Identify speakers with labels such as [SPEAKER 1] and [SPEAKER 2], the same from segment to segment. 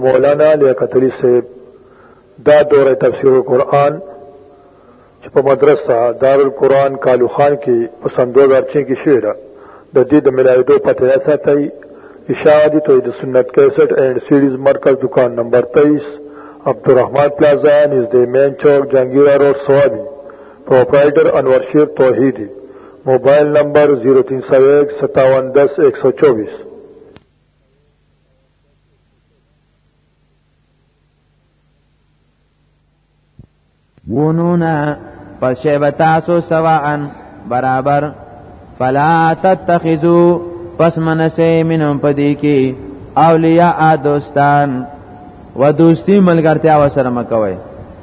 [SPEAKER 1] مولانا لیاقت علی صاحب دا دور تفسیر القرآن چې په مدرسه دارالقرآن کالو خان کې په سن 2006 کې شوې ده د دې د ملایدو پته یا ساتي اشاعتی توحید سنت 61 اینڈ سیریز مرکز دکان نمبر 23 عبدالرحمن پلازا نزدې مین چوک جنگیرا روډ سوابي پرپرایټر انور شیر توحیدی موبایل نمبر 03015710124
[SPEAKER 2] ونونا پس شیب تاسو سواعن برابر فلا تتخذو پس منسی منم پدی کی اولیاء دوستان و دوستی ملګرتیا وسره مکوئ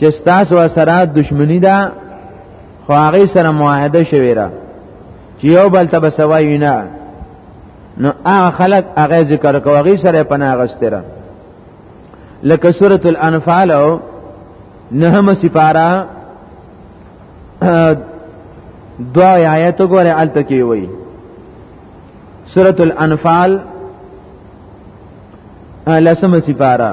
[SPEAKER 2] چې تاسو سره دښمنی ده خو هغه سره معاهده شوی را چې یو بل ته بسوي نه نو هغه خلک هغه ذکر کوي هغه سره پناه غستره لکه سوره الانفال او نهم سپارا دوا آیت وګوره الته کې وایي سوره الانفال لسم سپارا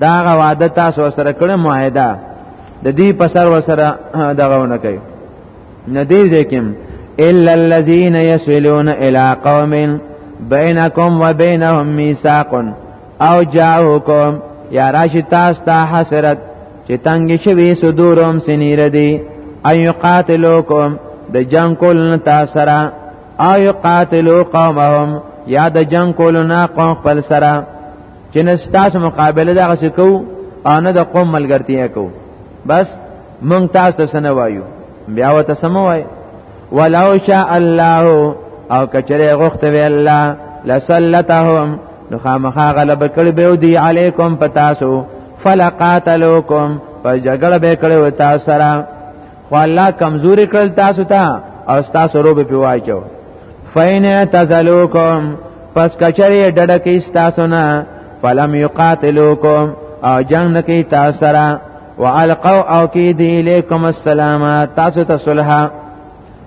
[SPEAKER 2] دا غا وعده تاسو سره کړه معاهده د دې په سر وسره دغهونه کوي نه دې ځکم الا الذين يسلون الى قوم بينكم وبينهم ميثاق او جاءوكم یا راشی تاسو ته حسرت چې تنگ شوی صدورم سنیر دی ايو قاتلوکم د جنگ کول تاسو سره ايو قاتلو قومهم یا د جنگ کول نه قوم خپل سره چې نه ستاسو مقابله دغه څه کو او نه د قوم ملګرتیا کو بس مونږ تاسو ته سن وایو بیا وته سم وای ولو شاء الله او کچره غخت وی الله لسلتهم نو خامخا غلب کړي به دی علیکم پتاسو فلقاتلوکم پس جګړه به کړي و تاسو سره خو الله کمزوري کړل تاسو ته او تاسو روب په واچو فین تزلوکم پس کچری ډډه کې تاسو نه فلم یقاتلوکم او جنگ نه کې تاسو سره والقوا او کې دی الیکم السلام تاسو ته صلح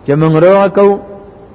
[SPEAKER 2] چې موږ روغ کو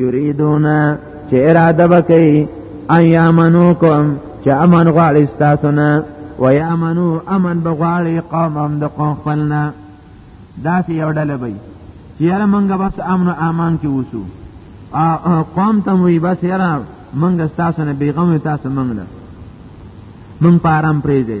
[SPEAKER 2] یریدون چې اراده وکړي ایامنوکم چې امن غواړي تاسو نه و یامنو امن بغواړي قوم هم د قوم خپلنا داسې یو ډله وي چې یاره مونږ بس امن او امان کې وسو قوم ته وي بس یاره مونږ تاسو نه بیغم تاسو مونږ نه مونږ پارم پریږدي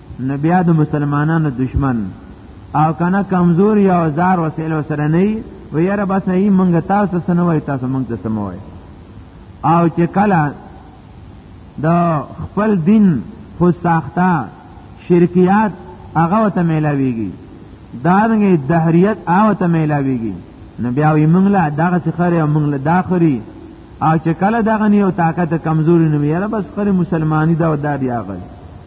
[SPEAKER 2] نو بیا د مسلمانانو دشمن او کنه کمزور یا زار وسیله سره نه وي یاره بس نه مونږ تاسو سره وای تاسو مونږ ته سموي او چې کله د خپل دین خو ساخته شرکیات هغه ته ملاویږي دارنګه دهریت هغه ته ملاویږي نو بیا وی مونږ له دغه څخه او مونږ له داخري او چې کله دغه نیو طاقت کمزوري نو یاره بس خري مسلمانۍ دا وداري هغه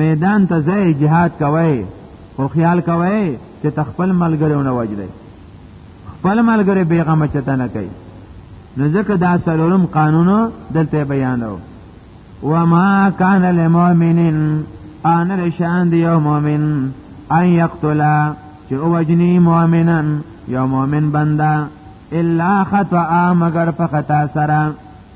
[SPEAKER 2] میدان ته ځای جهاد کوي او خیال کوي چې تخپل ملګریونه وجلې خپل ملګری بیغمه چته نه کوي نو ځکه دا سلورم قانون دلته بیانو وما كان لمؤمن ان رشان دی یو مؤمن ان یقتلا چې اوجنی مؤمنا یو مؤمن بندا الا خطا مگر په خطا سره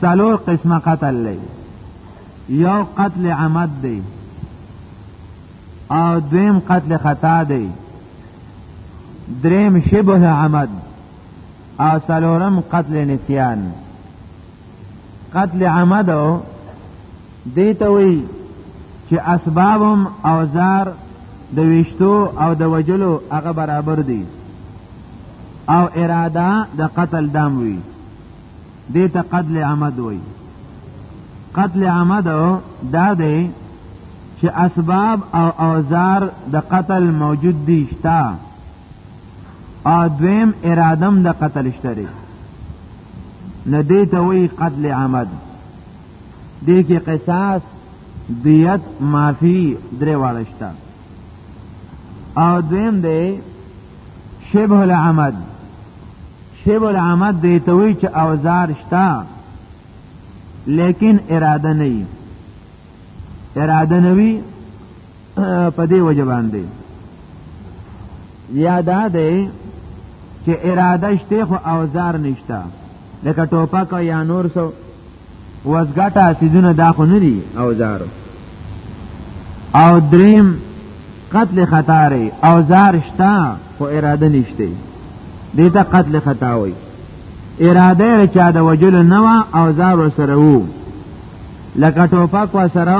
[SPEAKER 2] سلور قسمه قتل لئی یو قتل عمد دی او دویم قتل خطا دی دریم شبه عمد او سلورم قتل نسیان قتل عمد دی ته وی چې اسبابم اوزار د وشتو او د وجلو هغه برابر دي او اراده د قتل دام وی دې ته قتل عمد وای قتل عمد دا دی چې اسباب او اوزار د قتل موجود دي شتا او دویم ارادم د قتل شته نه دی ته وی قتل عمد دی کې قصاص دیت معافی درې واړه شته او دویم دی شبه العمد شیب العمد دی ته وی چې اوزار شتا لیکن اراده نه وي اراده نه وي په دې وجه باندې یا دا دی چې اراده شته خو اوزار نشته لکه ټوپک یا نور څه وس ګټه سیدونه دا خو نه دي اوزار او دریم قتل خطر اوزار شتا خو اراده نشته دې ته قتل خطا وای اراده یې چا د وجل نه وا اوزار سره وو لکه ټوپک و سره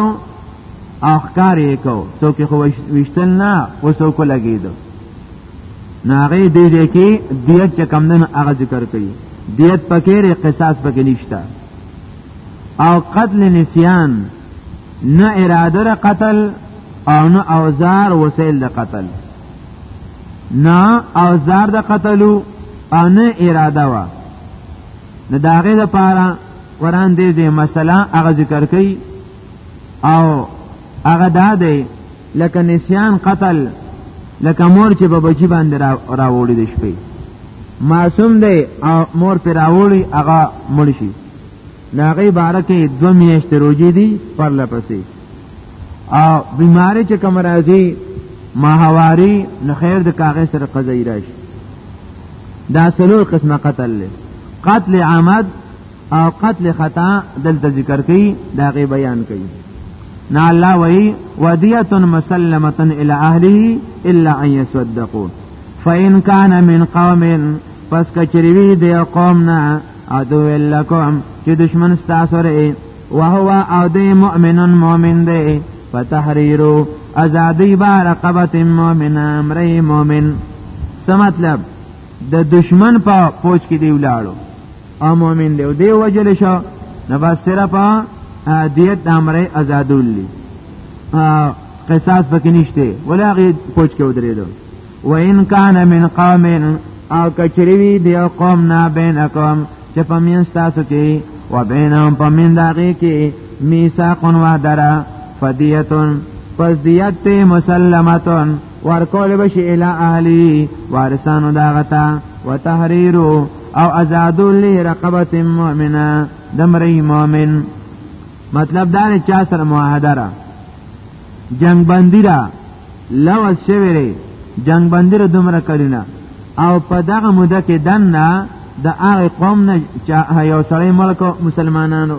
[SPEAKER 2] او ښکار یې کو څوک خو وشتل نه و څوک لګیدو نو هغه دې دې کې دیت چې کم نه هغه ذکر کوي دیت پکې ری قصاص پکې نشته او قتل نسیان نه اراده را قتل او نه اوزار وسیل د قتل نه اوزار د قتلو او نه اراده وا نه داغه د پاره قران دې دې مسله هغه ذکر کوي او هغه دا دی لکه نسیان قتل لکه مور چې په بچی باندې راوړي د شپې معصوم دی او مور پر راوړي هغه مړ شي ناغي بارکه دو میاشت روجي دي پر لپسې او بیماری چې کوم راځي ماهواری نو خیر د کاغې سره قضایي راشي دا سلور قسمه قتل له قتل عمد او قتل خطا دلته ذکر کړي دا غي بیان کړي نا الله وی ودیه مسلمه الی اهله الا ان یصدقوا فإن كان من قوم پس کچریوی دی قوم نه ادو لکم چې دشمن ستاسو رې وهو او دی مؤمن مؤمن دی فتحریرو ازادی بارقبت مؤمن امری مؤمن سمطلب د دشمن په پوج کې دی ولاړو او مؤمن دی او دی وجل شو نو بس صرف دیت د امرې آزادول دي قصاص پکې نشته ولا غي پوج کې ودرېدو و ان کان من قوم او کچریوی دی قوم نه بین قوم چې په مین تاسو کې و بینهم په مین داږي کې میثاقون و درا فدیتون پس دیت مسلمتون ورکول بشي الی اهلی وارثانو دا غتا وتحریر او ازادو له رقبت مؤمنه دمری مؤمن مطلب دا نه چا سره معاهده را جنگ بندی را لوز شوی ری جنگ بندی را دومره کړینا او په دغه موده کې دنه د هغه قوم نه چا یو سړی ملک مسلمانانو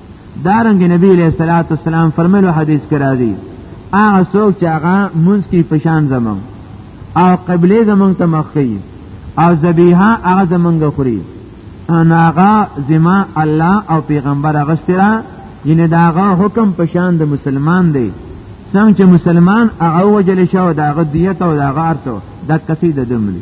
[SPEAKER 2] دارنګ نبی علیہ الصلوۃ والسلام فرمایلو حدیث کې راځي هغه څوک چې هغه مونږ کې پشان زمون او قبله زمون ته مخکې او ذبیحه هغه زمونږ خوري ناغا زما الله او پیغمبر غسترا ینه داغه حکم پشان د مسلمان دی څنګه چې مسلمان هغه وجل شو داغه دیت او داغه ارته د کسې د دملی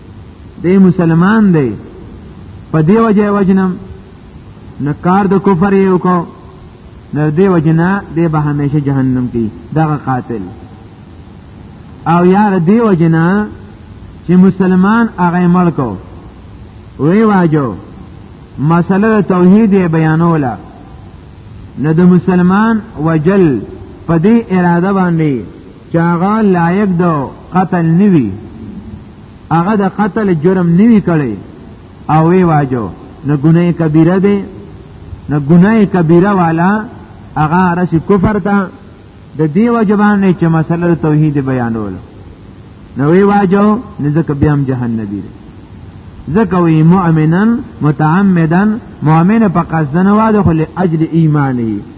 [SPEAKER 2] دی مسلمان دی په دی وجه وجنم نه کار د کفر یو کو نه دی وجنا دی به همیشه جهنم کی دغه قاتل او یار دی وجنا چې مسلمان هغه مړ کو وی واجو مسله توحید بیانوله نه د مسلمان وجل په دې اراده باندې چې هغه لایق د قتل نیوي هغه د قتل جرم نیوي کړي او وی واجو نه ګناه کبیره ده نه ګناه کبیره والا هغه راشي کفر ته د دې وجبان نه چې مسله توحید بیانول نو وی واجو نه ځکه بیا هم جهنم دی ځکه وی مؤمنن متعمدن مؤمن په قصدنه واده خو لاجل ایمانی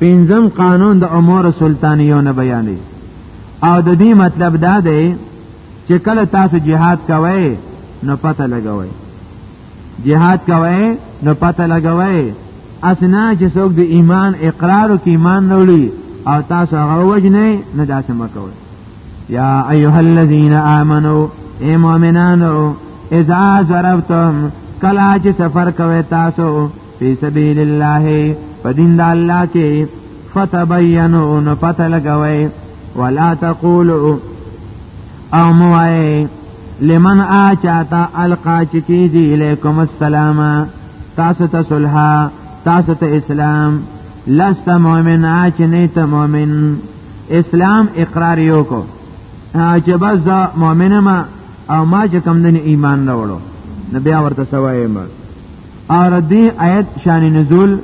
[SPEAKER 2] پنځم قانون د امور سلطانیو نه بیانې او د دې مطلب دا دی چې کله تاسو جهاد کوئ نو پته لګوئ جهاد کوئ نو پته لګوئ اسنا چې څوک د ایمان اقرار او ایمان نوړي او تاسو هغه وجنه نه داسې مکوئ یا ایها الذین آمنو اے مؤمنانو اذا ضربتم کلا چې سفر کوي تاسو فی سبیل الله فدین د الله کې فتبینوا نو پته لګوي ولا تقولوا او موای لمن آچاتا القا چکی دی الیکم السلام تاسو ته صلح تاسو ته اسلام لست مؤمن آچ نیت مؤمن اسلام اقرار یو کو چې بس دا مؤمنه ما او ما چې کم دین ایمان راوړو نو بیا ورته سوای ما اور دی آیت شان نزول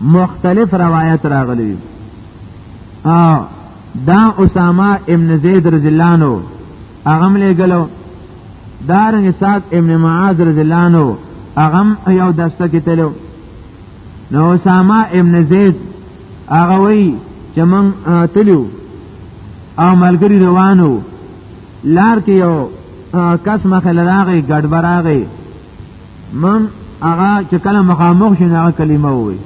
[SPEAKER 2] مختلف روایت راغلی او دا اسامه ابن زید رضی الله عنه هغه لګلو دارنګ سعد ابن معاذ رضی الله عنه هغه یو دسته کې تلو نو اسامه ابن زید هغه وی چې مونږ تلو او ملګری روانو لار کې یو کس مخه لراغي ګډبراغي من هغه چې کله مخامخ شي هغه کلمه وي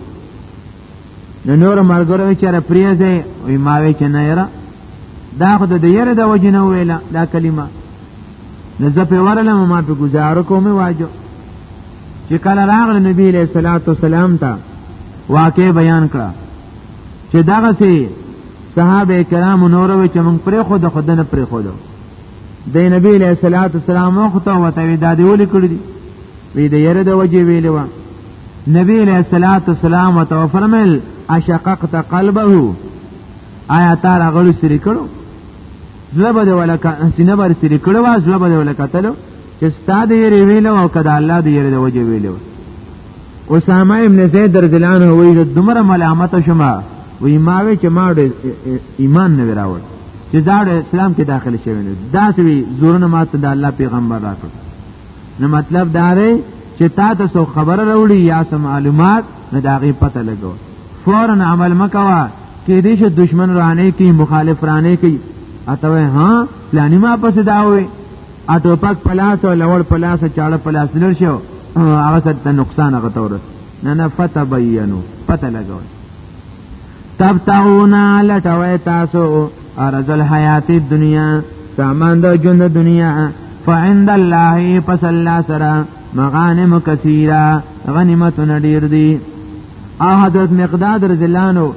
[SPEAKER 2] نو نور مرګرو چې را پریزه وي ما وی چې نه یرا دا خو د یره د وجنه ویلا دا کلمه نو زه په ورلم ما په گزار کومه واجو چې کله راغله نبی له صلوات والسلام ته واقع بیان کړه چې دغه سي صحابه کرام نور وی چې موږ پرې خو د خدنه پرې خو د نبی علیہ الصلوۃ والسلام وخت او ته دا دی ولې کړی دی وی د یره د وجه ویلې و نبی علیہ الصلوۃ والسلام او ته فرمایل اشققت قلبه آیا تا راغلی سری کړو زلبه دی ولکه سینه بر سری کړو وا زلبه دی ولکه تلو چې ستاد یې ویلو او کدا الله دی یره د وجه ویلو اسامه ابن زید رضی الله عنه وی د دمر ملامت شمه وی ماوی چې ما ایمان نه راوړ چې دا اسلام کې داخل شوی نه دا سوي زورونه ماته د الله پیغمبر راکړ نو مطلب دا دی چې تا ته سو خبره راوړي یا سم معلومات نه دا غي پته لګو فورا عمل مکوا کې دې چې دشمن رانه کې مخالف رانه کې اته ها پلاني ما پس دا وي اټو پک پلاس او لوړ پلاس چاړه پلاس لر شو هغه څه نقصان هغه تورس نه نه فتبینو پته لګو تبتغونا لټوي تاسو ارز الحیات الدنیا سامان د ژوند دنیا فعند الله پس الله سره مغانم کثیره غنیمتونه ډیر دي او حضرت مقداد رضی الله عنه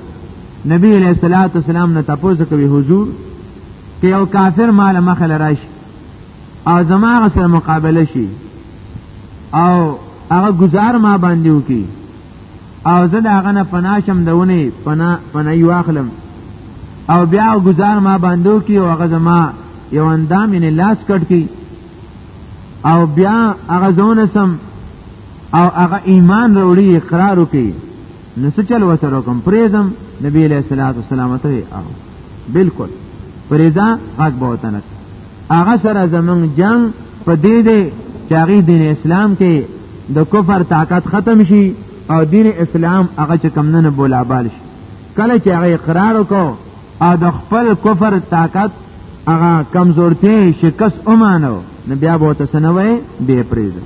[SPEAKER 2] نبی علیہ الصلوۃ والسلام نه تاسو کوي حضور کې یو کافر مال مخل راشي او زما سره مقابله شي او هغه گزار ما باندې وکي او زه دا غنه پنا شم دونه پنا پنا یو اخلم او بیا گزار ما باندو کی او غزه ما یو اندام یې لاس کټ کی او بیا هغه زونه سم او هغه ایمان وروړي اقرار وکي نو څه چل وسره کوم پریزم نبی علیہ الصلوۃ والسلام ته او بالکل پریزا حق بہت نک هغه سره زمونږ جنگ په دې دی چې هغه دین اسلام کې د کفر طاقت ختم شي او دین اسلام هغه چې کم نه بولا بال شي کله چې هغه اقرار وکاو او د خپل کفر طاقت هغه کمزورتي شکست اومانو نو بیا به تاسو نه وای به پریږدئ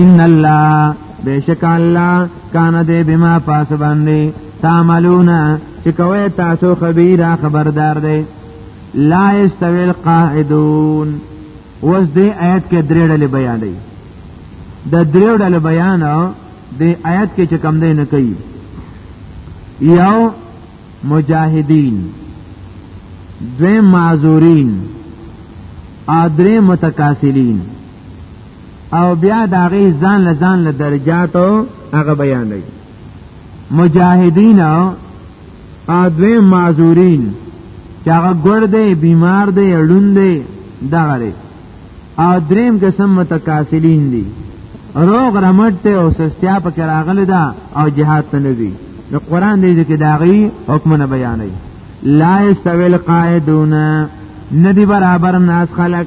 [SPEAKER 2] ان الله بیشک الله کان دې بما پاس باندې تعملون چې کوي تاسو خبيره خبردار دی لا استوي القاعدون اوس دې آیت کې درې ډلې بیان دي د درې ډلې بیان دې آیت کې چې کم دی نه کوي یو مجاهدین دوی معذورین ادری متکاسلین او بیا دا غي ځان له ځان له درجاتو هغه بیان دی مجاهدین او دوی معذورین چې هغه ګړ دی بیمار دی اړون دی دغه دی او دریم قسم متکاسلین دی روغ رمټ ته او سستیا په کې راغلی دا او جهاد ته نه دی نو قران دې کې داغي حکمونه بیانوي لا استویل قائدون ندی برابر ناس خلق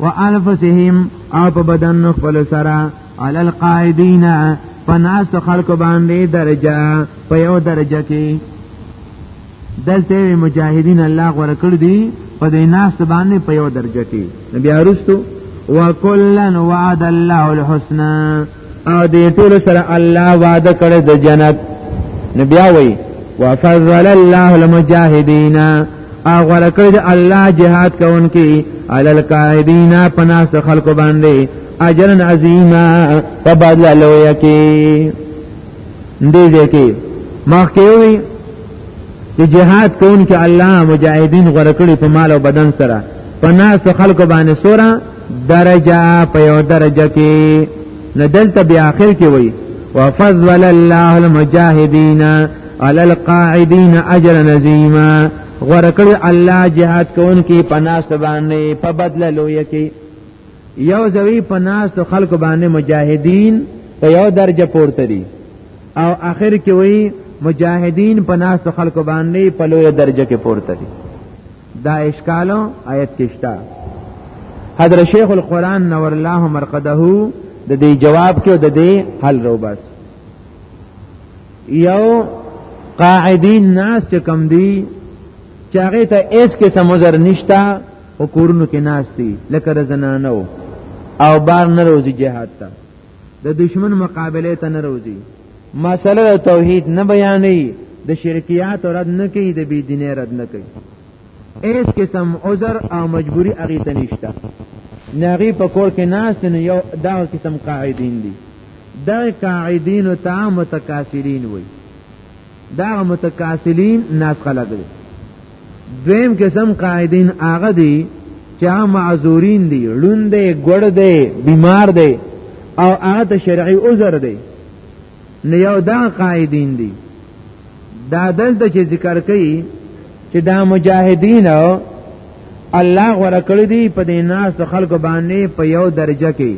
[SPEAKER 2] وانفسهم او په بدن خپل سره علی القاعدین پناس خلق باندې درجه په یو درجه کې دلته مجاهدین الله غوړه کړ دي په دې ناس باندې په یو درجه کې نبی ارستو وکلن وعد الله الحسنى او دې ټول سره الله وعده کړې د جنت نبي وي وفضل الله المجاهدين اغور کړې د الله جهاد کوونکي على القاعدين پناس خلق باندې اجرن عظیما په بدل لوی کې دې دې کې مخکې وي چې جهاد کوونکي الله مجاهدین غره کړی په مال او بدن سره پناست خلکو باندې سورا درجه په یو درجه کې نه دلته بیا اخر کې وای وفضل الله المجاهدین علی القاعدین اجر نظیما ورکړي الله جهاد کوونکي په ناس باندې په بدله لوی کې یو ځوی په ناس تو خلق باندې مجاهدین په یو درجه پورته دي او آخر کې وی مجاهدین په ناس تو خلق باندې په لوی درجه کې پورته دي دا اشکال آیت کې شته حضرت شیخ القرآن نور الله مرقده د دې جواب کې د دې حل رو بس یو قاعدین ناس چې کم دی چې هغه ته اس کې سمزر نشتا او کورونو کې ناس دي لکه زنانو او بار نه روزي جهاد ته د دشمن مقابله ته نه روزي مسله توحید نه بیانې د شرکیات رد نه کوي د بی دینه رد نه کوي ایس قسم عذر او مجبوری اغي ته نشته ناغي په کور کې ناست نه یو دا قسم قاعدین دي دا قاعدین ته متکاسرین وي دا متکاسلین ناس خلق دي دویم قسم قائدین هغه دي چې هغه معذورین دي لون دي ګړ دي بیمار دي او هغه ته شرعي عذر دي نه یو دا قائدین دي دا دلته چې ذکر کوي چې دا مجاهدین الله غره کړی دی په دې ناس خلکو باندې په یو درجه کې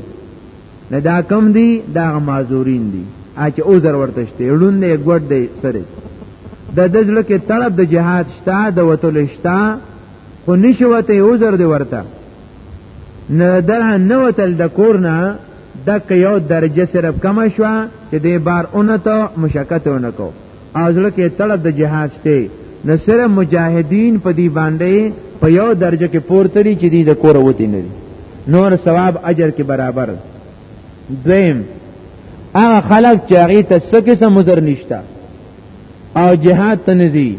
[SPEAKER 2] نه دا کم دی دا معذورین دی اچ او زر ورته شته ړوند یې ګډ دی سره د دجله کې طلب د جهاد شته د وتل شته خو نشوته او زر دی ورته نه در نه وتل د کور نه دک یو درجه صرف کم شو چې دې بار اونته مشکته اونکو او زړه کې طلب د جهاد شته نو سره مجاهدین په دی باندې په یو درجه کې پورته دي چې دی د کور وتی نه نور ثواب اجر کې برابر دویم هغه خلک چې هغه ته څه قسم عذر نشته او جهاد ته نزي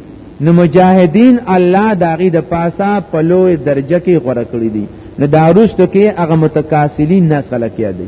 [SPEAKER 2] نو مجاهدین الله داغي د پاسا په لوی درجه کې غوړه کړی دي نو دا وروسته کې هغه متکاسلین نه خلک یادي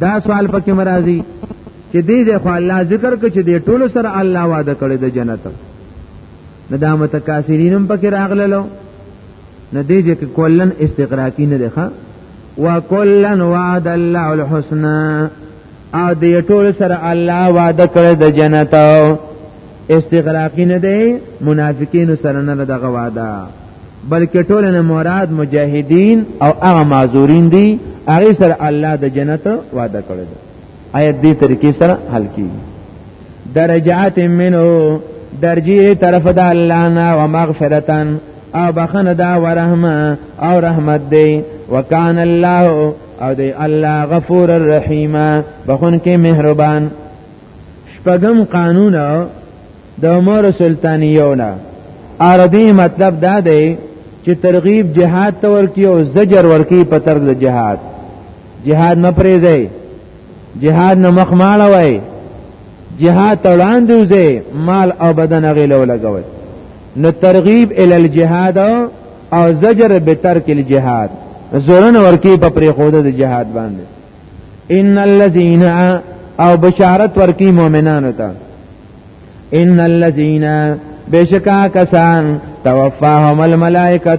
[SPEAKER 2] دا سوال پکې مرাজি چې دې دې خو الله ذکر کړ چې دې ټول سره الله وعده کړی د جنت نه دا متکاسرینم پکې راغللو نه دې چې کولن استقراقی نه ده ښا وکلن وعد الله الحسنا او دې ټول سره الله وعده کړی د جنت استغراقی نه دی منافقین سره نه دغه وعده بلکې ټول نه مراد مجاهدین او هغه معذورین دي هغه سره الله د جنت وعده کړی دی آیت دې طریقې سره حل کیږي درجات منو درجه طرف د الله نه او مغفرتن او بخنه دا ورحمه او رحمت دی وکان الله او دی الله غفور الرحیم بخون کې مهربان شپږم قانون د عمر سلطانیونه عربي مطلب دا دی چې ترغیب جهاد ته ورکی او زجر ورکی په تر د جهاد جهاد نه پریږي جهاد نه مخ ماړه وای جهاد تړاندې وځي مال او بدن غیلو لګوي نو ترغیب ال الجهاد او زجر به ترک الجهاد زورن ورکی په پری خوده د جهاد باندې ان الذين او بشارت ورکی مؤمنانو ته ان الذين بشکا کسان توفاهم الملائکه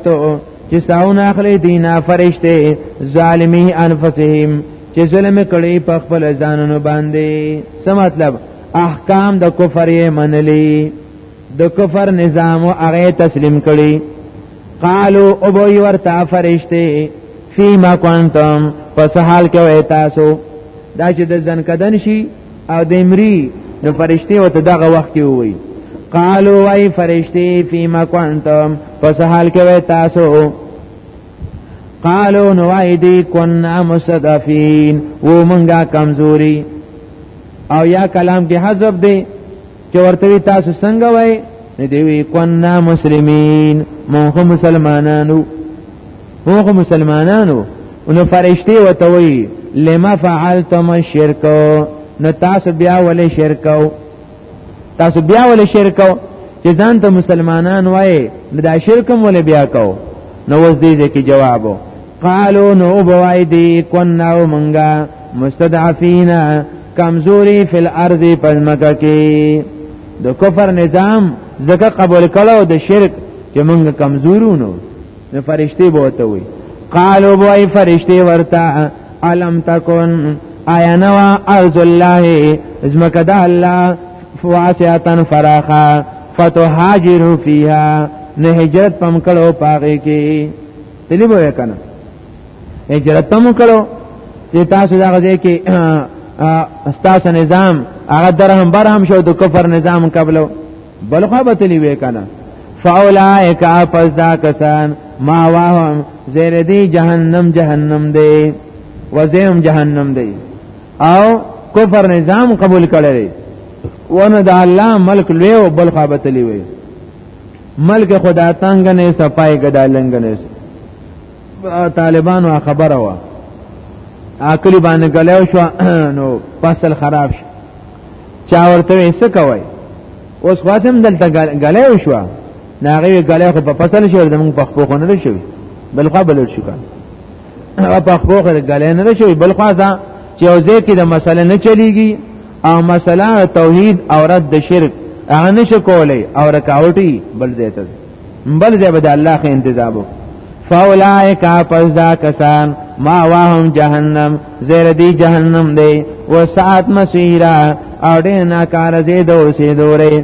[SPEAKER 2] چې ساون اخلي دینا فرشته ظالمی انفسهم چې ظلم کړي په خپل ځانونو باندې څه مطلب احکام د کفر یې منلي د کفر نظام او هغه تسلیم کړي قالو او بوی ورته فرشته فيما كنتم پس حال کې وای تاسو دا چې د ځن کدن شي او د امري نو فرشته وته دغه وخت کې وای قالو وای فرشته فيما كنتم پس حال کې وای تاسو قالو نو وای دي كنا مستضعفين و مونږه کمزوري او یا کلام کې حذف دی چې ورته تاسو څنګه وای نو دی وی کنا مسلمین مونږه مسلمانانو مونږه مسلمانانو نو فرشتي وته وی لما فعلتم الشرك نو تاسو بیا ولې شرک تاسو بیا ولې شرک چې ځان ته مسلمانان وای دا شرک هم ولې بیا کو نو وځ دې کې جوابو قالو نو بوای دی کنا او منګا مستضعفینا کمزوری فی الارض پزمکه کې د کفر نظام زکه قبول کړو د شرک چې موږ کمزورونو نو فرشتي بوته وي قالو بوای فرشتي ورته علم تکون آیا نوا ارض الله ازمکه د الله واسعتن فراخا فتهاجروا فيها نه هجرت پم کړو پاغه کې تلی به کنه هجرت هم کړو چې تاسو دا غځې کې استاسو نظام هغه درهم برهم شو د کفر نظام قبلو بل خو به تلی وې کنه فاولائک اپس دا کسان ما واهم زیر دی جهنم جهنم دی وزیم جهنم دی او کفر نظام قبول کړی ونه د الله ملک لوی او بل خابتلی وي ملک خدا تنگ نه صفای ګدا لنګ نه طالبانو خبره وا اکلی باندې غلېو شو نو فصل خراب شو چا ورته یې څه کوي اوس خاصم دلته غلېو شو ناغه غلې خو په فصل شو زمونږ په خپل خونه شو بلخوا بلل شو کنه هغه په خپل خره غلې نه شوی بل خو دا چې او ځای کې د مسله نه چلیږي او مسله توحید او رد د شرک هغه نشه کولای او رکاوټي بل ځای ته بل ځای به د الله خې انتظار وکړي فاولائک پس دا کسان ما واهم جهنم زیر دی جهنم دی و ساعت مسیرا او دې ناکار زیدو سیدو ری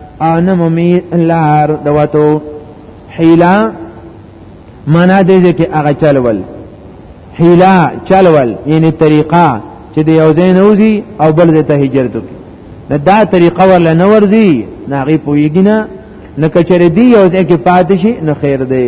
[SPEAKER 2] ان ممی لار دوتو حیلا معنا دې چې هغه چلول حیلا چلول یعنی طریقه چې د یو ځای نه وځي او بل ځای ته هجرت وکړي نه دا طریقه ورله نه ورځي نه هغې پوهېږي نه نه که چېرې دی یو ځای کې پاتې شي نو خیر دی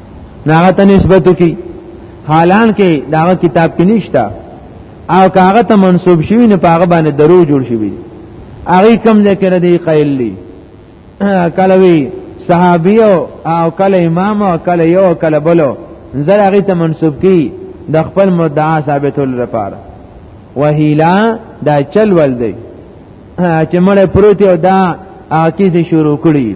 [SPEAKER 2] ناغه ته نسبت کی حالان کې دا کتاب کې نشته او کاغه ته منسوب شوی نه پاغه باندې درو جوړ شوی هغه کم ذکر دی قیل دی کله وی صحابی او کله امام او کله یو کله بلو زر هغه ته منسوب کی د خپل مدعا ثابتول لپاره وهیلا دا چل ول دی چې مړ پروت او دا عاقیزه شروع کړي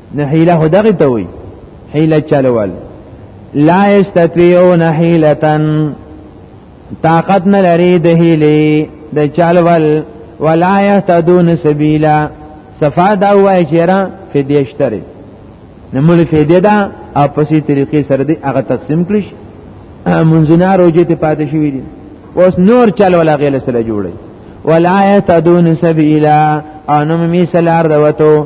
[SPEAKER 2] نه حیله هدغه ته وي حیله چلول لا استطيعون حیله طاقت نه لري د حیله د چلول ولا يهتدون سبيلا صفا دا وای چې را فدیه شتره نمول فدیه دا او پسې طریقې سره دی هغه تقسیم کړی منځونه روزه ته پاتې شوې دي اوس نور چل ولا غیله سره جوړي ولا يهتدون سبيلا انم می سلار دوتو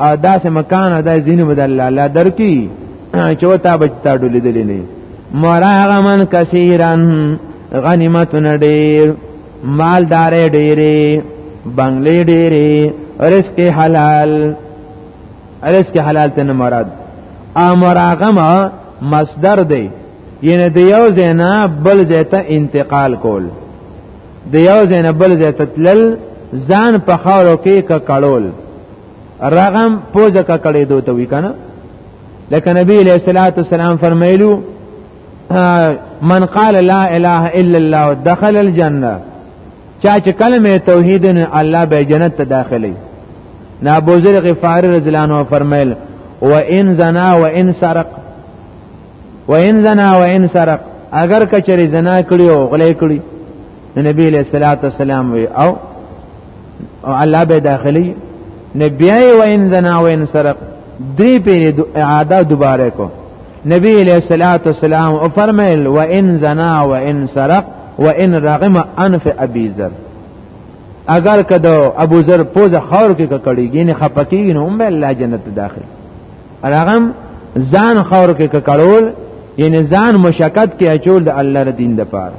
[SPEAKER 2] او داسې مکان او داسې دین بدل الله الله درکی چې وتا بچتا ډولې دلې نه مراغمن کثیرن غنیمتون ډیر مالدار ډیرې بنگلې ډیرې رزق حلال رزق حلال ته مراد امراغمه مصدر دی یعنی د یو زینا بل زیته انتقال کول د یو زینا بل زیته تلل ځان په خاورو کې ککړول رغم پوزه کا کړي دوی ته وی کنه لکه نبی علیہ الصلوۃ والسلام فرمایلو من قال لا اله الا الله دخل الجنه چا چې کلمه توحید نه الله به جنت ته داخلي نا ابو ذر غفاری رضی الله عنه فرمایل و ان زنا و ان سرق و ان زنا و ان سرق اگر کچری زنا کړی او غلې کړی نبی علیہ الصلوۃ والسلام وی او او الله به داخلي نبي وین زنا وین سرق درې پیری اعاده دوباره کو نبی علیہ الصلوۃ والسلام او فرمایل و ان زنا و ان سرق و ان رغم انف ابي ذر اگر کدو ابو ذر پوز خور کې ککړی ګینه خپکی نه هم الله جنت داخل رغم ځان خور کې ککړول یعنی ځان مشکت کې اچول د الله دین د پاره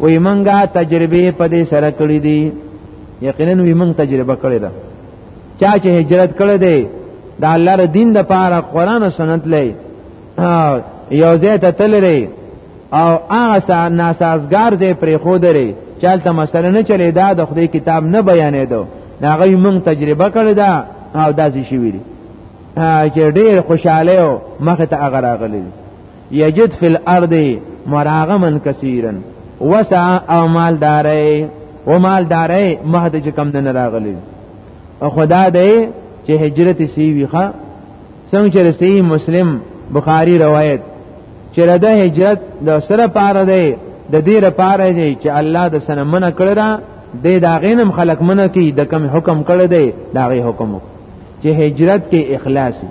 [SPEAKER 2] وی منګه تجربه په دې سره کړې دي یقینا وی منګ تجربه کړې ده چا چې هجرت کړې ده د الله ر دین د پاره قران او سنت لې یو ځای ته تللې او هغه ناسازګار دې پرې خو درې چالتہ مسله نه چلی دا د خدای کتاب نه بیانې دو هغه موږ تجربه کړې ده او داسې شي ویلي چې ډېر خوشاله او مخ ته هغه راغلی یجد فی الارض مراغما کثیرا وسع او مالداري او مالداري مهد چې کم نه راغلی او خدا دې چې هجرت سی ویخه څنګه چې رسي مسلم بخاری روایت چې د هجرت د سره پاره دی د دې لپاره دی چې الله د سنه منع کړی را د دا غینم خلق منع کی د کم حکم کړی دی دا غي حکم چې هجرت کې اخلاصي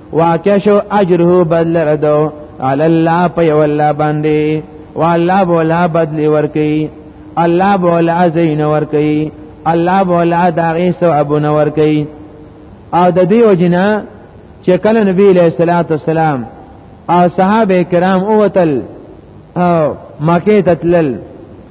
[SPEAKER 2] واقع شو اجره بدل ردو علی الله په یو الله باندې والله بولا بدلی ورکی الله بولا زین ورکی الله بولا داغه ثوابونه ورکی او د دې وجنه چې کله نبی له صلوات والسلام او صحابه کرام اوتل او مکه تتلل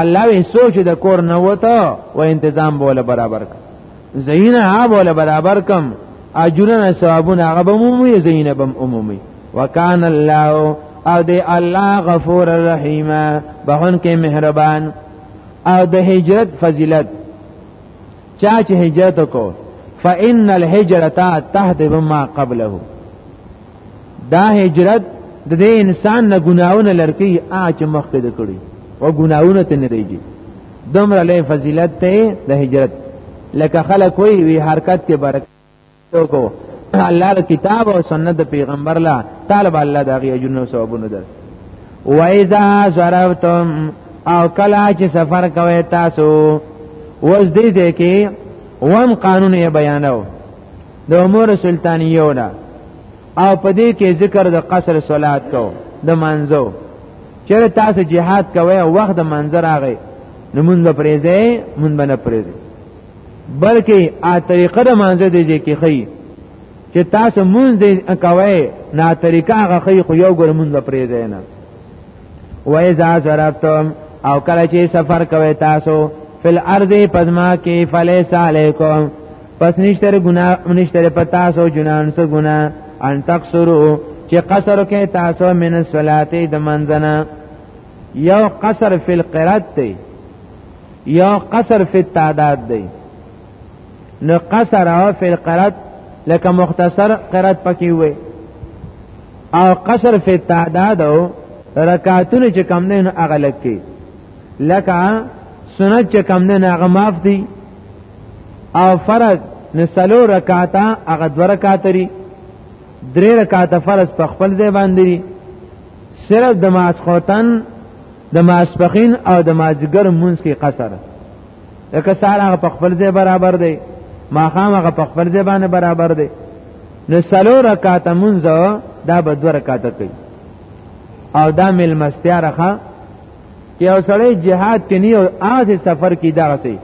[SPEAKER 2] الله وی سوچ د کور نه وته و انتظام بوله برابر ک زینه ها بوله برابر کم اجرنا ثوابون هغه به عمومي زینه بم عمومي وکان الله او دی الله غفور الرحیم بهون کې مهربان او د هجرت فضیلت چا چې هجرت کو فإن الهجرة تهدم ما قبله دا هجرت د دې انسان نه ګناونه لرکی ا چې مخکې د کړی او ګناونه ته نه ریږي دومره لوی فضیلت ته د هجرت لکه خلک وی وی حرکت کې برکت کو الله د کتاب او سنت د پیغمبر لا طالب الله د غي اجرونو ثوابونو در و اذا ضربتم او کلا چې سفر کوي تاسو وز دې دې کې وم قانون یې بیانو د امور سلطانیو نه او په دې کې ذکر د قصر صلات کو د منځو چیرې تاسو jihad کوئ او وخت د منظر راغی نو مونږ به پرېځې مونږ به نه پرېځې بلکې ا طریقه د منځه دې چې کې خي چې تاسو مونږ دې کوي نه طریقه هغه خي خو یو ګر مونږ به پرېځې نه وای ذا ضربتم او کله چې سفر کوي تاسو فل ارض پزما کې فلیس علیکم پس نشتر گناہ نشتر پتا سو جنان سو گناہ ان تقصرو چې قصر کې تاسو من الصلات د منځنه یو قصر فی القرات دی یو قصر فی التعداد دی نو قصر او فی القرات لکه مختصر قرات پکې وي او قصر فی التعداد او رکعاتونه چې کم نه هغه لکه لکه سنت چې کم نه هغه معاف دي او فرض نسلو رکعاته هغه دو رکعات لري درې رکعات فرض په خپل ځای باندې دي صرف د ماسخوتن د ماسپخین او د ماجګر مونږ کې قصر لکه سهار هغه په خپل ځای برابر دی ماخام هغه په خپل ځای باندې برابر دی نو سلو رکعات مونږ دا به دو رکعات کوي او دا مل مستیا رخه چې یو سړی جهاد کې نه او آسې سفر کې دغه سي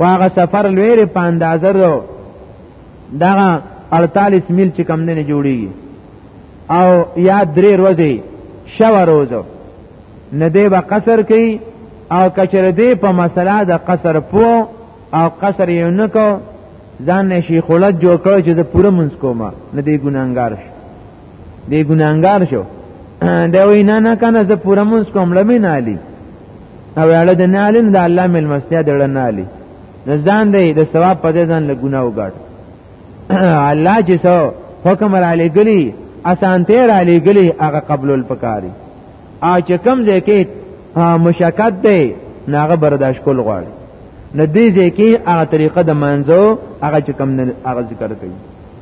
[SPEAKER 2] واغه سفر لوی په اندازه ورو دغه 48 میل چې کم نه جوړیږي او یا درې ورځې شوه روزو نه دی به قصر کوي او کچره دی په مسله د قصر پو او قصر یې نه کو ځان نه شي خلک جوړ کړو چې د پوره منځ کومه نه دی ګناګار شي دی ګناګار شو دا وی نه نه کنه زه پوره مونږ کوم لمه نه علی او اړه د نه علی د الله مل مستیا د نه علی ځان دی د ثواب په ځان له ګناه وګړ الله چې سو حکم را لګلی اسانته را لګلی هغه قبول الفقاری او چې کم ځای کې مشقت دی ناغه برداشت کول غواړي نو دې ځکه هغه طریقه د منځو هغه چې کم نه هغه ذکر کوي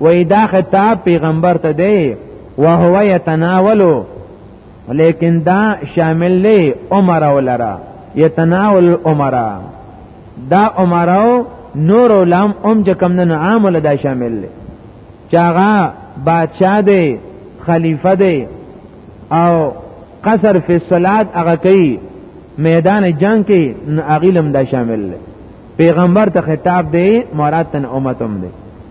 [SPEAKER 2] وای دا خطاب پیغمبر ته دی او هو یتناولو لیکن دا شامل لی عمر ولرا یتناول عمر دا عمرو نور علم ام چې کم نه عام ول دا شامل لی چاغه بادشاہ دی خلیفہ دی او قصر فی الصلات هغه کوي میدان جنگ کې هغه لم دا شامل لی پیغمبر ته خطاب دی مراد تن امتم دی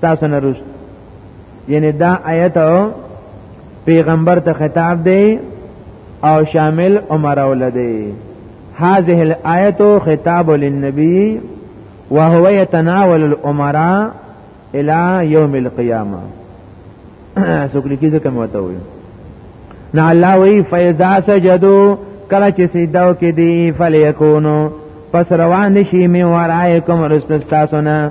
[SPEAKER 2] تاسو نه روش یعنی دا آیت پیغمبر ته خطاب دی او شامل عمر اولدی هذه الآیت خطاب للنبی وهو يتناول الامراء الى يوم القيامه څوک لیکي ځکه مو ته وي نه الله وی فیضا سجدو کله چې سجده وکړي دی فلیکونو پس روان شي می ورایکم رستستاسو نه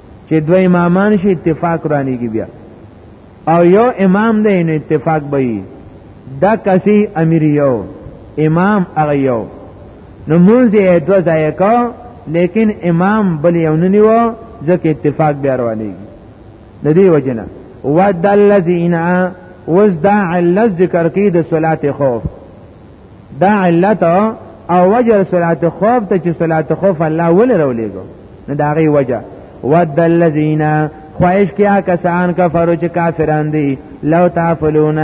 [SPEAKER 2] چې دوه امامان شي اتفاق رانیږي بیا او یو امام دی نو اتفاق به وي دا کسي امیر یو امام هغه یو نو مونږ یې دوه ځای کو لیکن امام بل یو نه نیو ځکه اتفاق بیا روانیږي د دې وجنه ود الذین وز دا علت ذکر کی د صلات خوف دا علت او وجه صلات خوف ته چې صلات خوف الله ولې راولېګو نو دا غي وجه ود الذین خواهش کیا کسان کفرو چې کافران دي لو تعفلون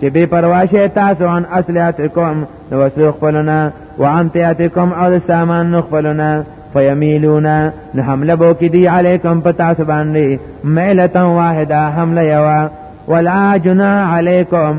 [SPEAKER 2] چې بے پروا شي تاسو عن اصلاتکم نو وسلو خپلنا وامتیاتکم او سامان نو خپلنا فیمیلون نو حمله بو کې دی علیکم پتا سبان دی میلتا واحده حمله یوا ولا جنا علیکم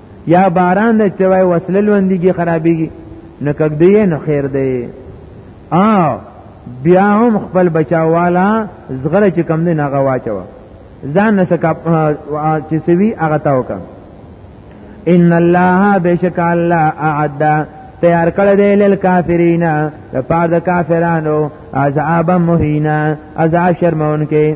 [SPEAKER 2] یا باران د چوي وسله لوندېږي خرابېږي نو کګدې نو خیر دی او بیا هم خپل بچاواله زغره چې کم دی ناغه واچو ځان نه سکا چې سوي هغه تا وکړه ان الله بشک الله اعد تیار کړی دی لیل کافرین لپاره د کافرانو عذاب مهینا عذاب شرمون کې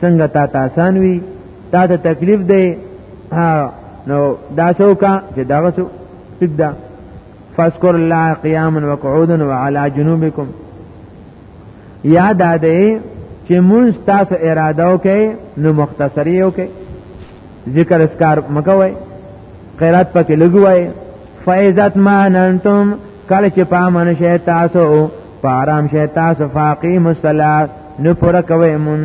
[SPEAKER 2] څنګه تا ته آسان وي تا ته تکلیف دی نو دا څوک چې دغه څوک ټیک ده فذكر الله قياما وقعودا وعلى جنوبكم یاد ده چې مونږ تاسو اراده وکړي نو مختصری وکړي ذکر اسکار مکوي قرات پکې لګوي فایزت ما ننتم کله چې پامن شي تاسو پارام شه تاسو فاقی مصلا نو پر کوي مون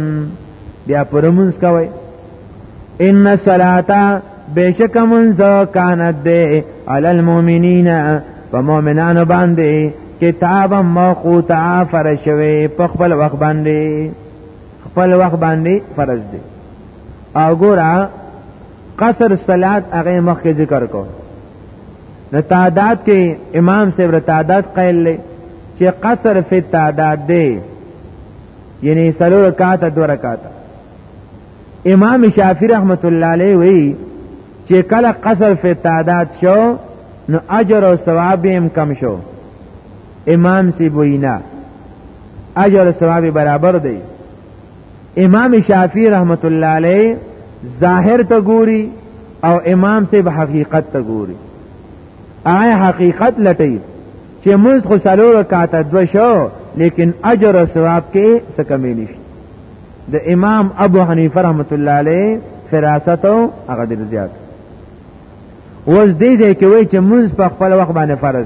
[SPEAKER 2] بیا پر مونږ کوي ان الصلاه بشک منز کانت ده علی المؤمنین فمؤمنان باندې کتاب موقوتا فرض شوی په خپل وخت باندې خپل وخت باندې فرض دی او ګورا قصر صلات هغه مخکې ذکر کو نه تعداد کې امام صاحب تعداد قیل لې چې قصر فی تعداد دی یعنی سلو رکعات دو رکعات امام شافعی رحمت الله علیه وی چې کله قصر فی تعداد شو نو اجر او ثواب هم کم شو امام سی بوینا اجر او ثواب برابر دی امام شافعی رحمت الله علیه ظاهر ته ګوري او امام صاحب حقیقت ته ګوري آیا حقیقت لټي چې موږ خو سلو رکعات دو شو لیکن اجر او ثواب کې څه کمی نشته د امام ابو حنیفه رحمت الله علیه فراست او هغه ډیر زیات اوس دې ځای کې وای چې موږ په خپل وخت باندې فرض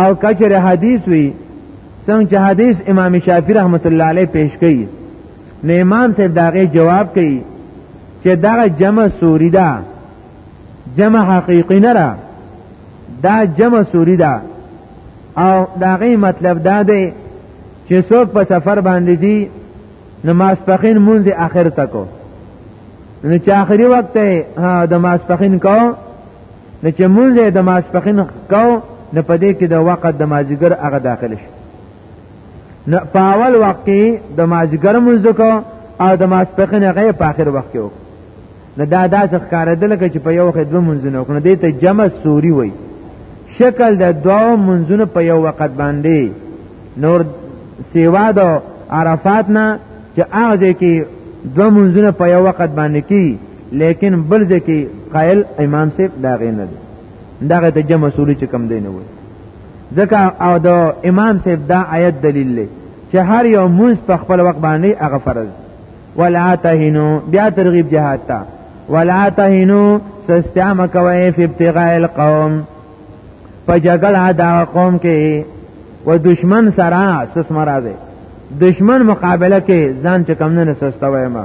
[SPEAKER 2] او کچره حدیث وی څنګه چې حدیث امام شافعی رحمت الله علیه پیش کړي نو امام صاحب داغه جواب کوي چې دا جمع سوری ده جمع حقیقی نه را دا جمع سوری ده او داغه مطلب دا دی چې څوک په سفر باندې دي نو ماسپخین مونږه اخر تکو نو چې اخري وخت ته د ماسپخین کو نه چې مونږه د ماسپخین کو نه پدې کې د وخت د مازیګر هغه داخل شي نه په اول وخت کې د مازیګر مونږ کو او د ماسپخین هغه په اخر وخت کې وکړو نه دا داسې ښکارېدل چې په یو خدمت منځونه وکړو دې ته جمع سوري وای شکل د دوه منځونه په یو وخت باندې نور سیوا د عرفات نه چې هغه کې دوه منځونه په یو وخت باندې کی لیکن بل ځکه قائل امام صاحب دا غینه دی دغه ته جمع سوري چې کم دی نه وي ځکه او د امام صاحب دا آیت دلیل دی چې هر یو مونږ په خپل وخت باندې هغه فرض ولا تهنو بیا ترغیب جهاد ته ولا تهنو سستعمه کوي په ابتغاء القوم په جګړه دا قوم کې و دشمن سره سس مراد دشمن مقابله کې ځان چې کم نه سستوي ما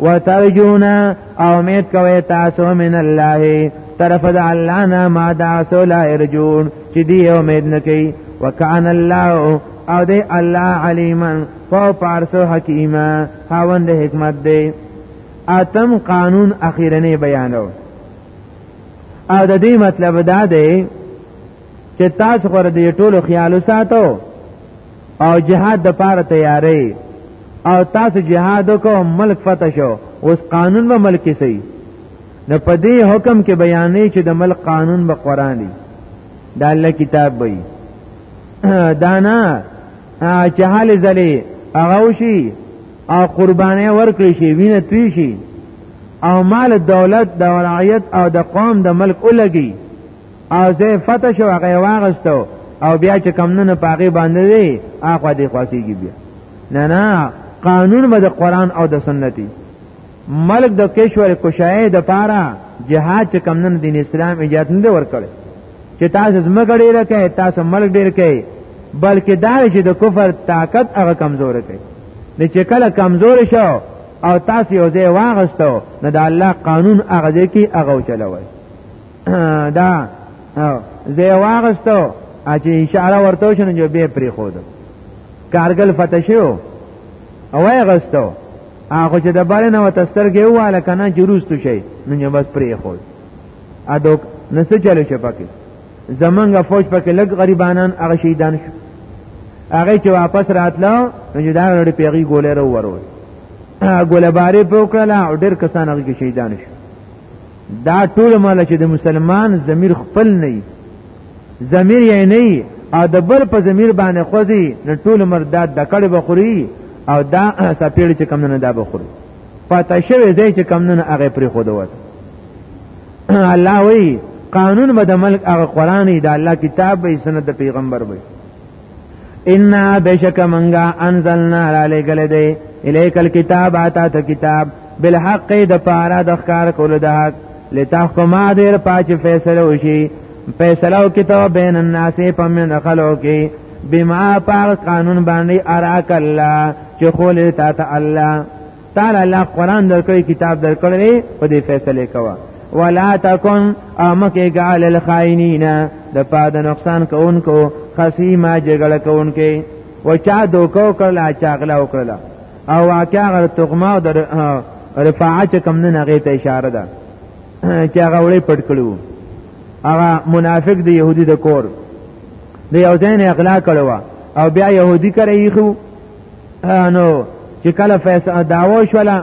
[SPEAKER 2] وترجون او امید کوي تاسو من الله طرف د الله نه ما دا سول ارجون چې دی امید نکي وکان الله او دی الله علیما فو پارسو حکیما هاوند حکمت دی اتم قانون اخیرنی بیانو او د دې مطلب دا دی چې تاسو غره دې ټولو خیال ساتو او جهاد د پاره تیارې او تاسو جهاد کو ملک فتح شو اوس قانون به ملک سي نو په دې حکم کې بیانې چې د ملک قانون به قران دی دا الله کتاب وي دانا چې حال زلي هغه شي او قربانې ورکړي شي وینه توی شي او مال دولت د رعیت او د قوم د ملک ولګي او زه فتح شو هغه واغستو او بیا چې کم نه پاغي باندې دی اخو دې خواسيږي بیا نه نه قانون به د قران او د سنتي ملک د کشور کوشای د پاره جهاد چې کم نه دین اسلام اجازه نه ورکړي چې تاسو زمګ ډیر کوي تاسو ملک ډیر کوي بلکې دا چې د کفر طاقت هغه کمزور کوي نه چې کله کمزور شو او تاسو یو ځای واغستو نه د الله قانون هغه ځکه هغه چلوي دا زه واغستو چې اشاره ورته شنو جو به پری خود کارګل فتح شو او واغستو هغه چې د باندې نو تسترګې واله کنه جروس تو شي نو یې بس پری خود ا دوک نس چلو شي پکې زمونږ فوج پکې لګ غریبانان هغه شهیدان شو هغه چې واپس راتلو نو دا لري پیغي ګولې ورو ورو ګولبارې په وکړه او ډېر کسان هغه شهیدان شو دا ټول مال چې د مسلمان ضمیر خپل نه ضمیر یې نه او د بل په ضمیر باندې خوځي نو ټول مر دا د کړي بخوري او دا سپیړ چې کم نه دا بخوري پاتې شوی ځای چې کم نه هغه پرې خو دوت الله وی قانون به د ملک هغه قرآن دی د الله کتاب به سنت د پیغمبر به ان بشک منغا انزلنا را لګل دی الیک الكتاب اتا ته کتاب بالحق د پاره د ښکار کول د حق لتحکم دیر پاچ فیصله وشي فیصله او کتاب بین الناس په من خلو کې بما پاک قانون باندې اراک الله چې خول تا ته الله تعالی الله قران درکړي کتاب درکړي په دې فیصله کوه ولا تکن امکه قال الخائنین د پاد نقصان کوونکو خصیما جګړه کوونکې و چا دوکو کړل چا غلا وکړل او واقعا غر تغما د رفاعه چې کم نه غې ته اشاره ده چې هغه وړي پټ کړو هغه منافق دی يهودي د کور دی او ځین اغلا کړو او بیا يهودي کرے خو نو چې کله فیصله داوا شوله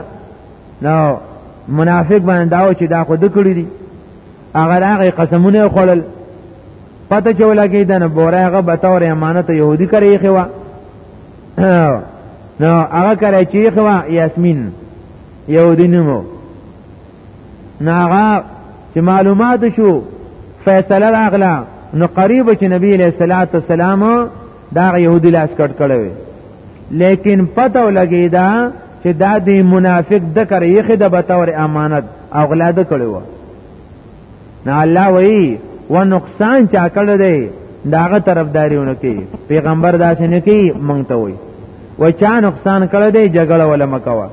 [SPEAKER 2] نو منافق باندې داوا چې دا خو د کړی دي هغه هغه قسمونه خوړل پته چې ولګی د نه بوره هغه به تور امانت يهودي کړی خو نو هغه کړی چې خو یاسمین يهودي نمو نو هغه چې معلومات شو فیصله راغله نو قریب چې نبی علیہ الصلوۃ والسلام دا يهودي لاس کټ کړي وي لیکن پته لګی دا چې دا د منافق د کر یخه د بتور امانت او غلا د کړي وو نه الله وی و نقصان چا کړی دی داغه طرفداریونه کوي پیغمبر داسې نه کوي مونږ ته وي و چا نقصان کړی دی جګړه ولا مکوه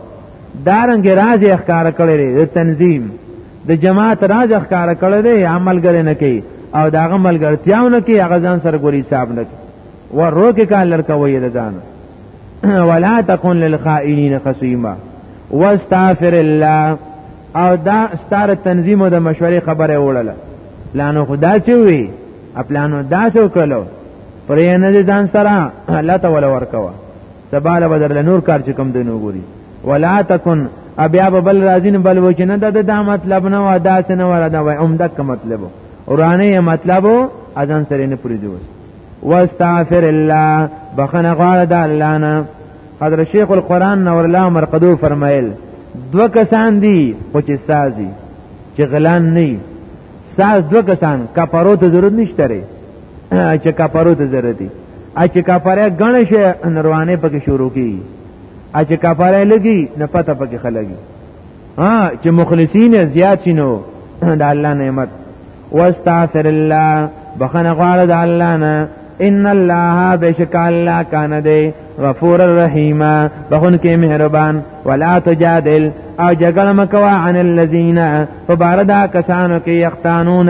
[SPEAKER 2] دارنګ راز اخکار کړی دی تنظیم د جماعت راز ښکار کړی دی عمل ګره نه کوي او دا عمل ګرتیاو نه کوي هغه ځان سره ګوري حساب نه کوي و روکه کال لر کوي د ځان ولا تكن للخائنين خصيما واستغفر الله او دا ستاره تنظیم او د مشورې خبره وړله لانو خدا چې وي خپلانو داسې وکړو پرې نه ځان سره الله تعالی ورکوه سباله بدر نور کار چې کم دینو ګوري ولا تکن ابیا بل رازین بل و چې نه د دا مطلب نه و دا سن و دا و عمده کوم مطلب ورانه مطلب اذان سره نه پوری دی واستغفر الله بخنه غواړه د الله نه حضرت شیخ القران نور الله مرقدو فرمایل دو کسان دي خو چې سازي چې غلان نه ساز دو کسان کپرو ته ضرورت نشته چې کفرو ته ضرورت دی چې کفاره غنه شي نروانه پکې شروع کی چې کفاره لګي نه پته پکې خلګي ها چې مخلصین زیات شینو د الله نعمت واستغفر الله بخنه غواړه د الله نه ان الله بشک الله کان دی غفور الرحیم بخون کې مهربان ولا تجادل او جګړه مکوا عن الذين فباردا کسانو کې یختانون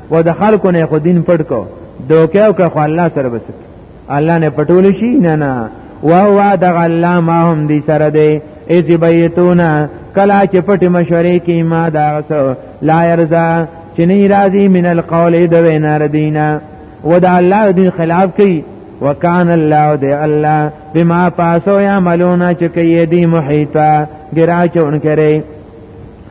[SPEAKER 2] و د خلکو نه خو دین پټ کو دوکه او که خو الله سره بس الله نه پټول شي نه نه و هو د الله ما هم دی سره دی ایز بیتونا کلا چې پټ مشورې کې ما دا غسو لا يرزا چې نه راضي من القول د وینا ردینا و د الله دین خلاف کوي وکان الله دی الله بما پاسو یا ملونا چې کوي دی محیطا ګرا چون کرے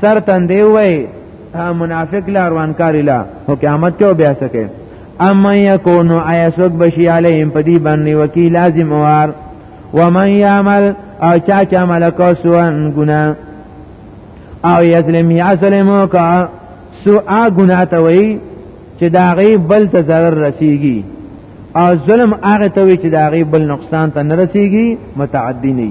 [SPEAKER 2] سر تندې وای منافق لا روانکار لا او قیامت کې بیا سکے اما یکونو ایسوک بشی علیهم پدی باندې وکیل لازم وار ومن یعمل او چا چا ملکو سوان گنا او یظلم یظلمو کا سو ا گنا ته وای چې دا غي بل ته zarar رسیږي او ظلم هغه ته وی چې دا غي بل نقصان ته نه رسیږي متعدی نه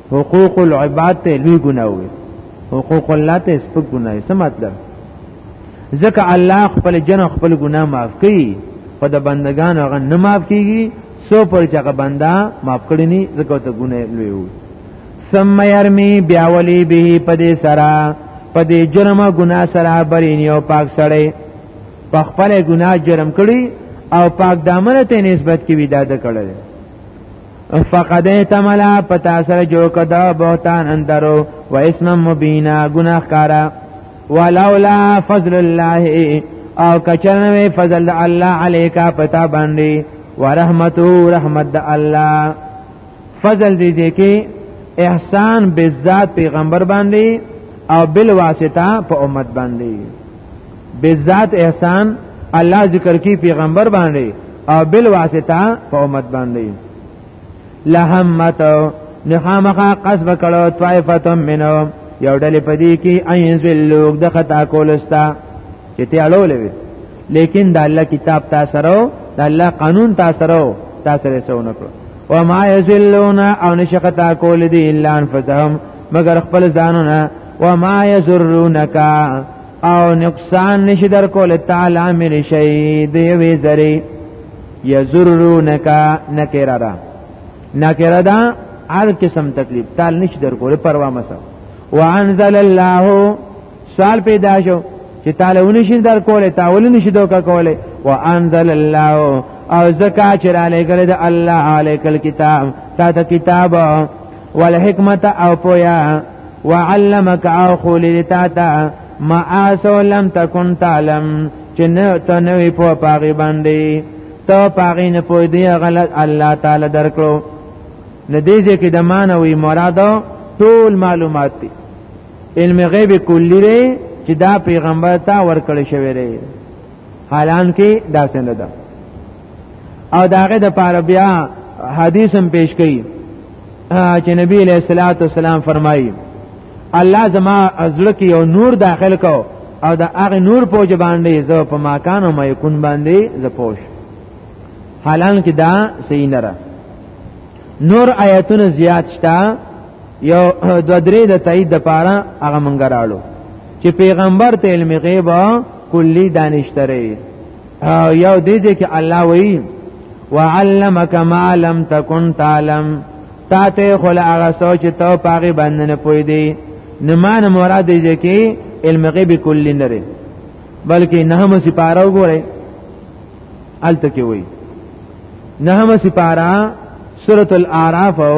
[SPEAKER 2] حقوق العباد ته لوی ګناه وي حقوق الله ته سپک ګناه څه مطلب ځکه الله خپل جن خپل ګناه معاف کوي خو د بندگان هغه نه معاف کیږي سو پر چې هغه بندا معاف کړي نه ځکه ته ګناه لوی وي ثم يرمي بیا ولی به پدې سرا پدې جرم ګناه سرا برینی او پاک سړی په خپل ګناه جرم کړي او پاک دامن ته نسبت کوي دا د کړل فقد احتملا پتا سره جوړ کدا بهتان اندرو و اسم مبینا گناهکارا ولولا فضل الله او کچرنوی فضل الله علیکا پتا باندې ورحمته رحمت د الله فضل دې دې کې احسان بالذات پیغمبر باندې او بالواسطه په امت باندې بذات احسان الله ذکر کی پیغمبر باندې او بل واسطه په امت باندې لهمت نخامخا قصب کړو طائفه منو یو ډلې پدې کې اين ذلوک د خطا کولستا چې ته اړولې لیکن د الله کتاب تاسو سره د الله قانون تاسو سره تاسو سره سونه کړو و ما یذلون او نشقتا کول دی الا انفسهم مگر خپل ځانونه و ما یذرونک او نقصان نشي در کول تعالی مل شي د یوې ذره یزرونک نکره دا نکره دا هر قسم تکلیف تعالی نشي در کول پروا مسه وانزل الله سوال پیدا شو چې تعالی ونشي در کول تعالی نشي دوکا کوله وانزل الله او زکا چې را لګل د الله علیک الكتاب تا ته کتاب والحکمت او پویا وعلمک او خولل تا تا ما اسو لم تکن تعلم چې نه ته نه په پاغي باندې ته پاغي نه پوی دی غلط الله تعالی درکړو ندیجه کې د مانوي مرادو ټول معلومات دي علم غیب کلی دی چې دا پیغمبر ته ورکړی شوی دی حالان کې دا څنګه ده او داغه د پاره بیا حدیث هم پیش کړي چې نبی علیہ الصلوۃ والسلام فرمایي الله زما ازړه کې یو نور داخل کو او دا هغه نور پوج باندې زه په ماکان او ما یکون باندې زه پوش حالان کې دا صحیح نه را نور آیاتونه زیات شته یو دو درې د تایید د پاره هغه مونږ راړو چې پیغمبر ته علم غیب کلی دانشتره یو دې دې کې الله وایي وعلمک ما لم تکن تعلم تا ته خل هغه سوچ ته پاغي باندې نه پوي دی نه مان مراد دې کې علم غیب کلی نه لري بلکې نه هم سپاره وګوره الته کې وایي نه هم سپاره سورۃ الاعراف او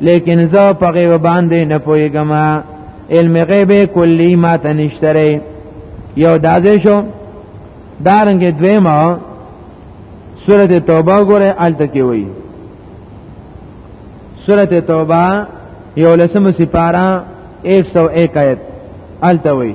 [SPEAKER 2] لیکن زه په غیب باندې نه پوهیږم علم غیب کلی ما ته نشتره یو دازې شو دارنګ دویما سورته توبه ګوره الته کې وایي سورته توبه یو لسمه سپاره 101 آیت الته وایي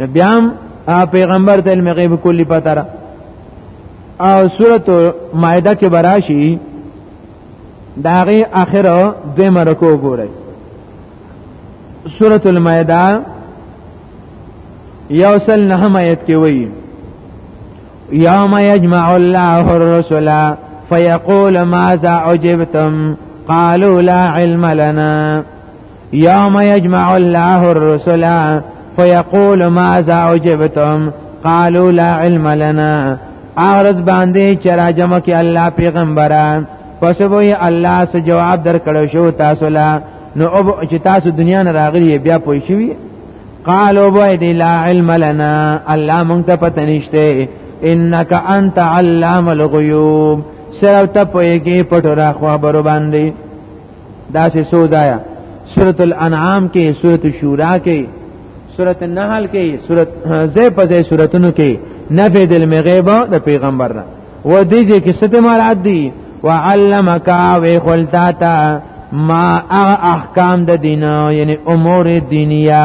[SPEAKER 2] نو بیا پیغمبر ته علم غیب کلی پته را او سورۃ مائده کې براشي داغه اخره دوی مرکو ګورئ سورۃ المائده یو سل نه آیت کې وایي یوم یجمع الله الرسل فیقول ماذا عجبتم قالوا لا علم لنا یوم یجمع الله الرسل فیقول ماذا اجبتم قالوا لا علم لنا اغرض باندې چې راجمه کې الله پیغمبران پس وی الله سره جواب درکړو شو تاسو لا نو او چې تاسو دنیا نه راغلی بیا پوي شوی قالوا بيد لا علم لنا الله مونږ ته پته نشته انك انت علام الغيوب سره ته پويږي پټو را خبرو باندې دا سه سو دایا سورۃ الانعام کې سورۃ شورا کې سورۃ النحل کې سورۃ زې په زې سوراتونو کې نفی د غیب د پیغمبر نه و دې چې کې ست مراد دی وعلمک و خلتا تا ما احکام د دین یعنی امور دینیه